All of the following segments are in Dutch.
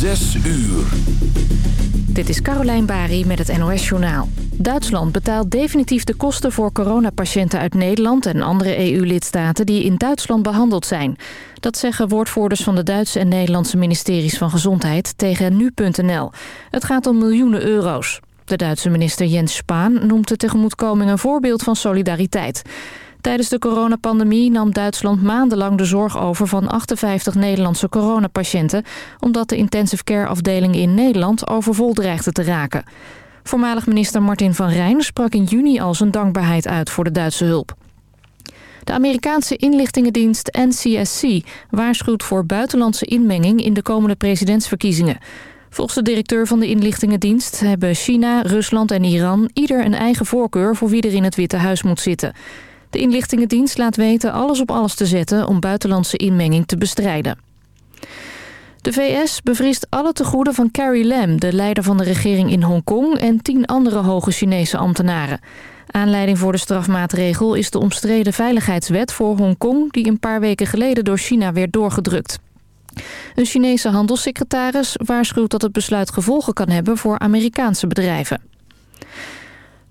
Zes uur. Dit is Carolijn Bari met het NOS Journaal. Duitsland betaalt definitief de kosten voor coronapatiënten uit Nederland en andere EU-lidstaten die in Duitsland behandeld zijn. Dat zeggen woordvoerders van de Duitse en Nederlandse ministeries van Gezondheid tegen nu.nl. Het gaat om miljoenen euro's. De Duitse minister Jens Spaan noemt de tegemoetkoming een voorbeeld van solidariteit. Tijdens de coronapandemie nam Duitsland maandenlang de zorg over van 58 Nederlandse coronapatiënten... omdat de intensive care afdelingen in Nederland overvol dreigden te raken. Voormalig minister Martin van Rijn sprak in juni al zijn dankbaarheid uit voor de Duitse hulp. De Amerikaanse inlichtingendienst NCSC waarschuwt voor buitenlandse inmenging in de komende presidentsverkiezingen. Volgens de directeur van de inlichtingendienst hebben China, Rusland en Iran ieder een eigen voorkeur voor wie er in het Witte Huis moet zitten. De inlichtingendienst laat weten alles op alles te zetten om buitenlandse inmenging te bestrijden. De VS bevriest alle tegoeden van Carrie Lam, de leider van de regering in Hongkong... en tien andere hoge Chinese ambtenaren. Aanleiding voor de strafmaatregel is de omstreden veiligheidswet voor Hongkong... die een paar weken geleden door China werd doorgedrukt. Een Chinese handelssecretaris waarschuwt dat het besluit gevolgen kan hebben voor Amerikaanse bedrijven.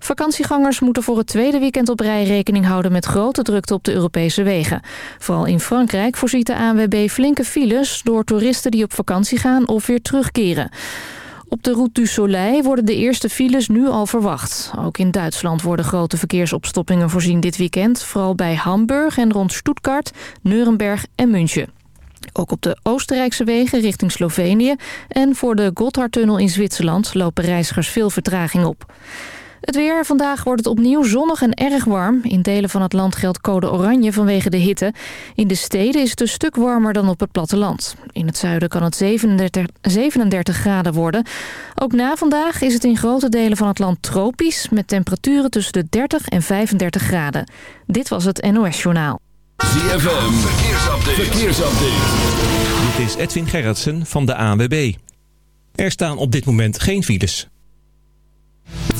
Vakantiegangers moeten voor het tweede weekend op rij rekening houden met grote drukte op de Europese wegen. Vooral in Frankrijk voorziet de ANWB flinke files door toeristen die op vakantie gaan of weer terugkeren. Op de Route du Soleil worden de eerste files nu al verwacht. Ook in Duitsland worden grote verkeersopstoppingen voorzien dit weekend. Vooral bij Hamburg en rond Stuttgart, Nuremberg en München. Ook op de Oostenrijkse wegen richting Slovenië en voor de Gotthardtunnel in Zwitserland lopen reizigers veel vertraging op. Het weer. Vandaag wordt het opnieuw zonnig en erg warm. In delen van het land geldt code oranje vanwege de hitte. In de steden is het een stuk warmer dan op het platteland. In het zuiden kan het 37, 37 graden worden. Ook na vandaag is het in grote delen van het land tropisch... met temperaturen tussen de 30 en 35 graden. Dit was het NOS Journaal. ZFM. Verkeersupdate. Verkeersupdate. Dit is Edwin Gerritsen van de ANWB. Er staan op dit moment geen files.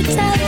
It's out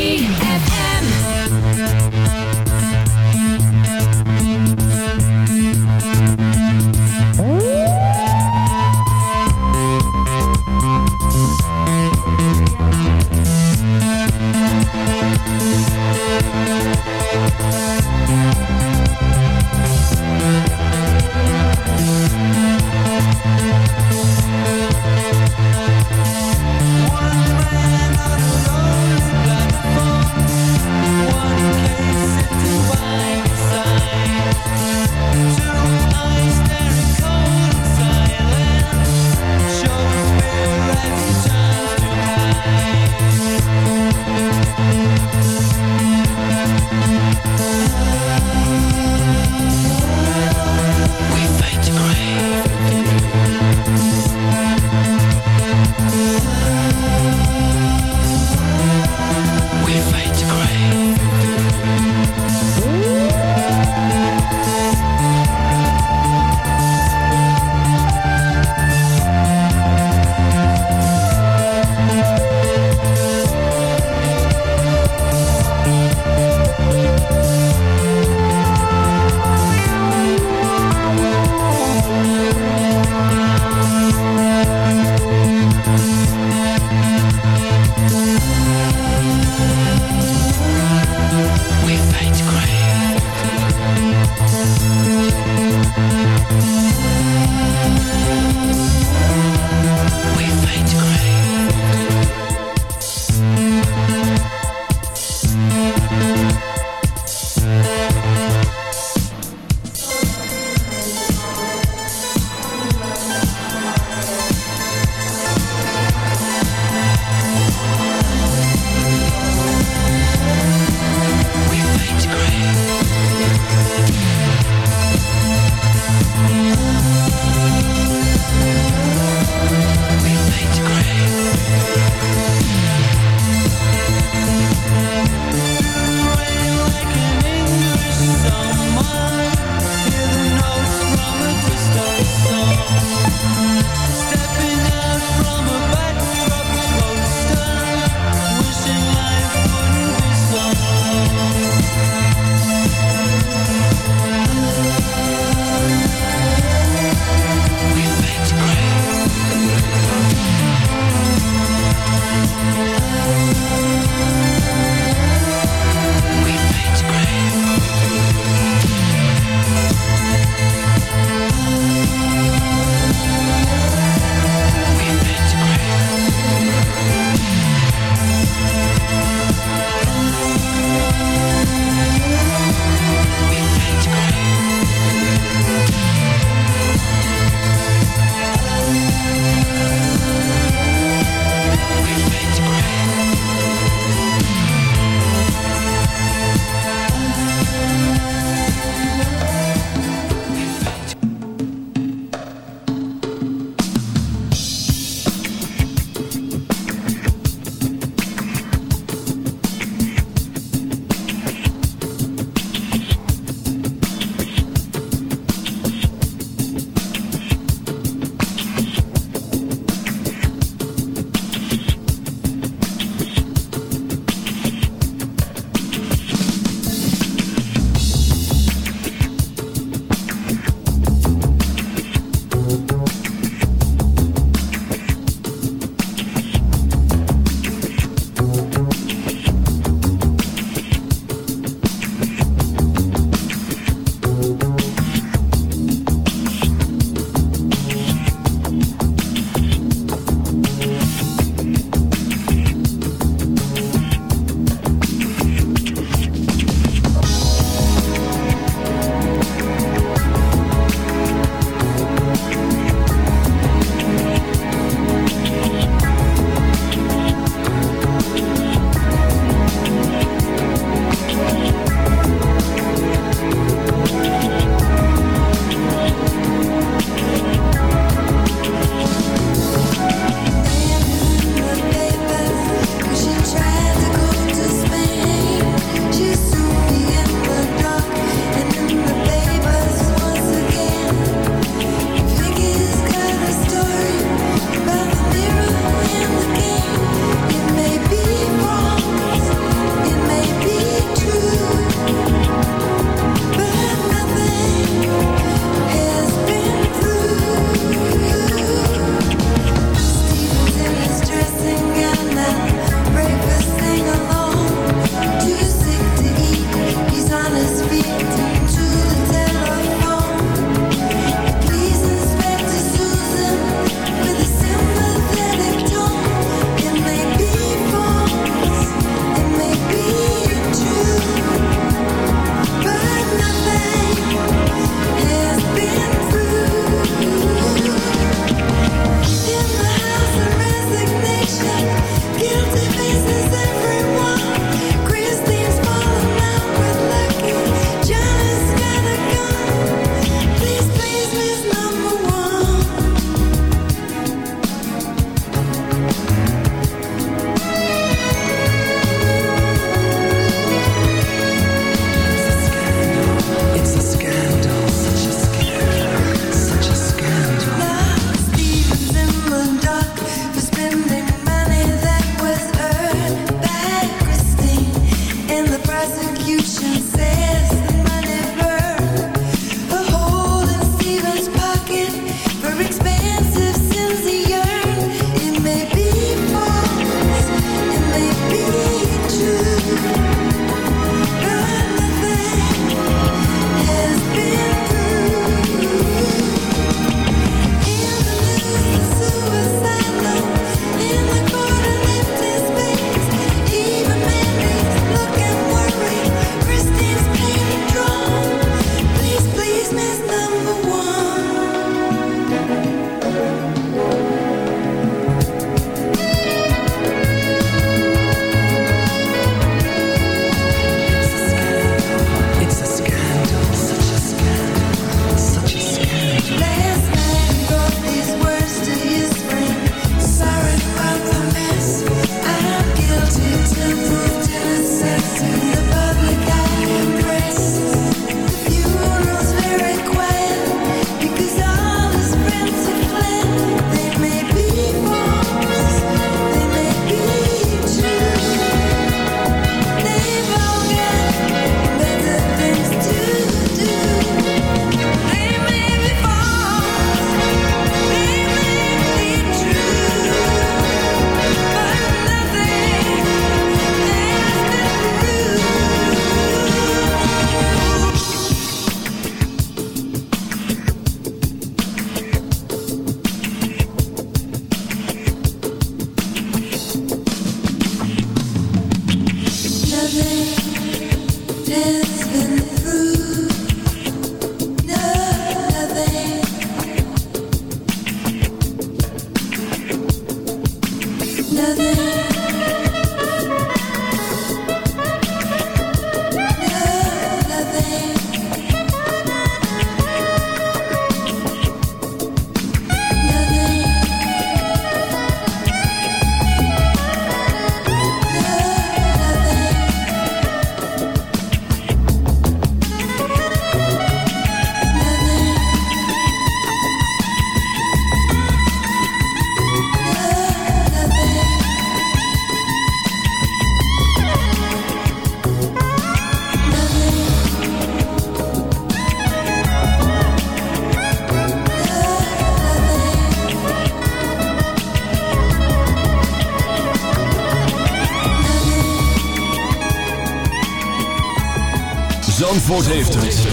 Antwoord heeft het.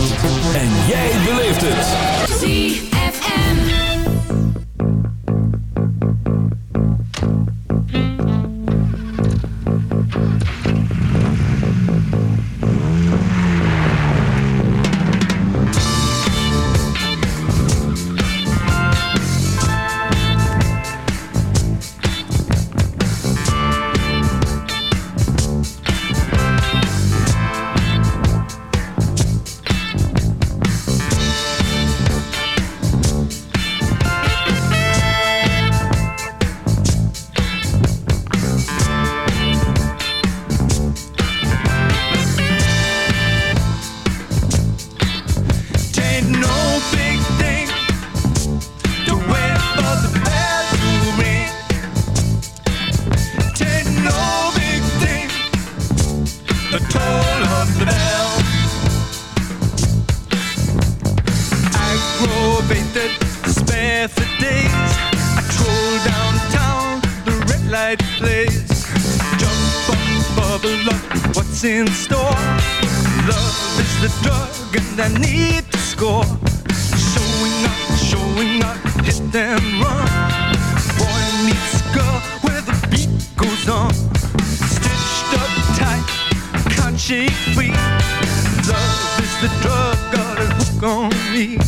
En jij beleeft het. shake weight. Love is the drug got a hook on me.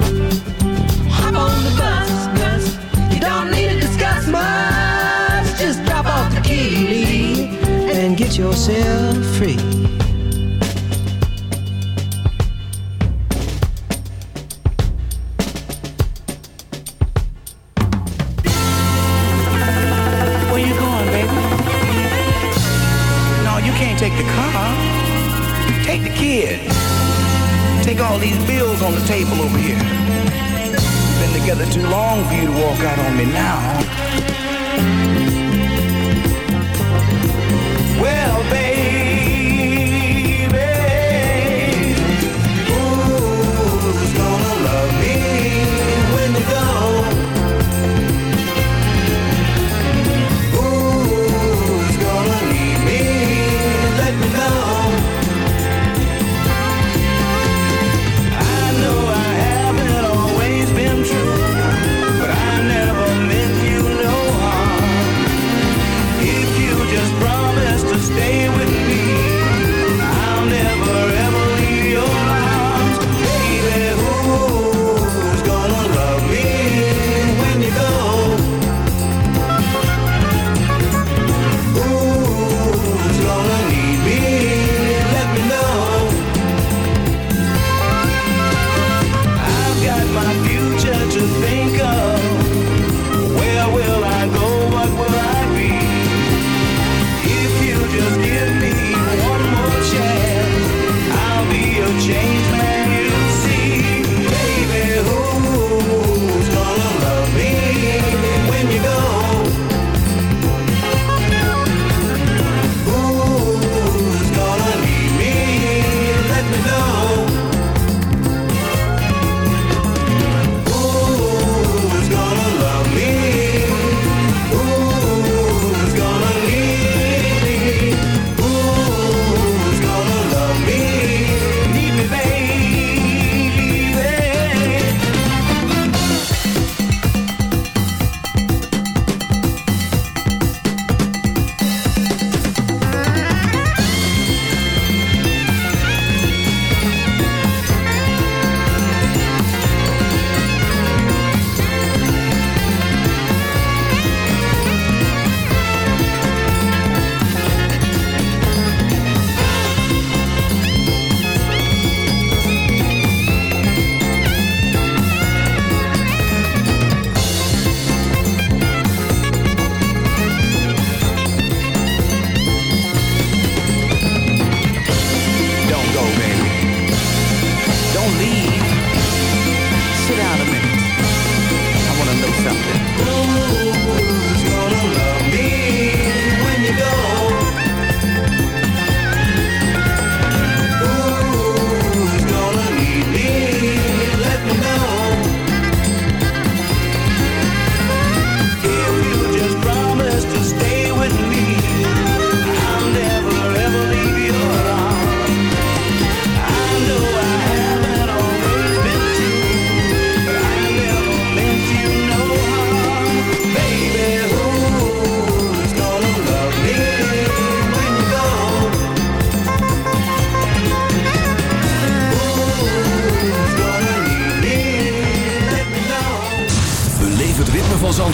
On the bus. You don't need to discuss much. Just drop off the key, and get yourself free.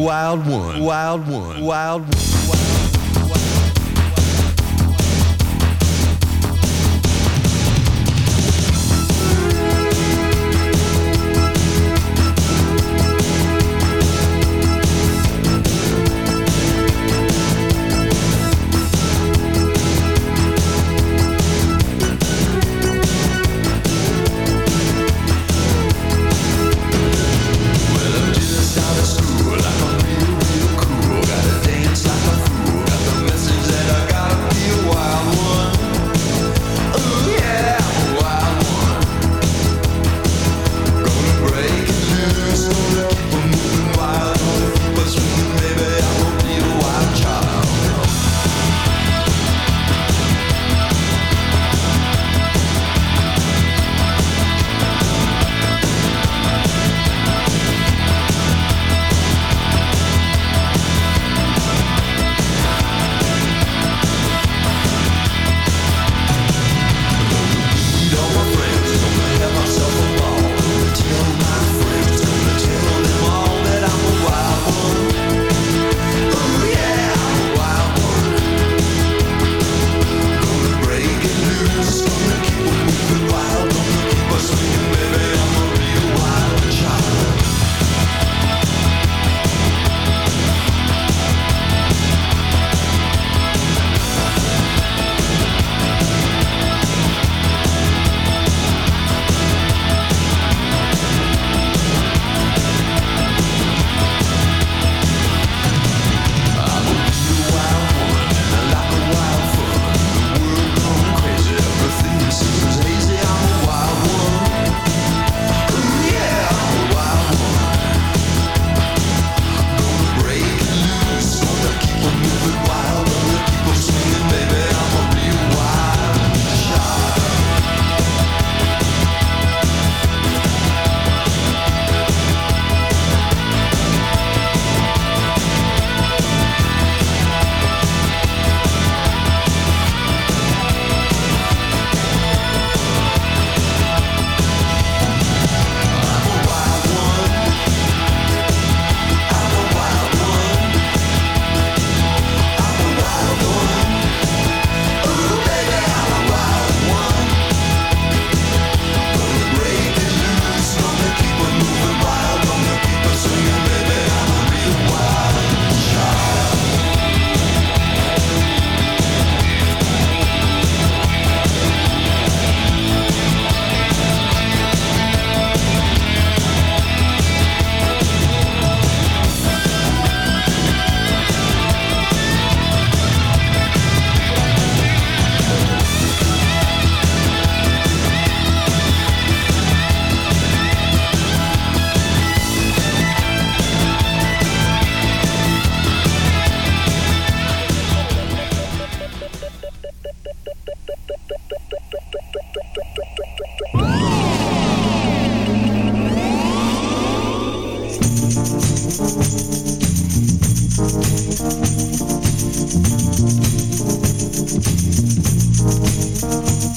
Wild one. Wild one. Wild one. Wild one.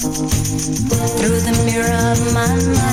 Through the mirror of my mind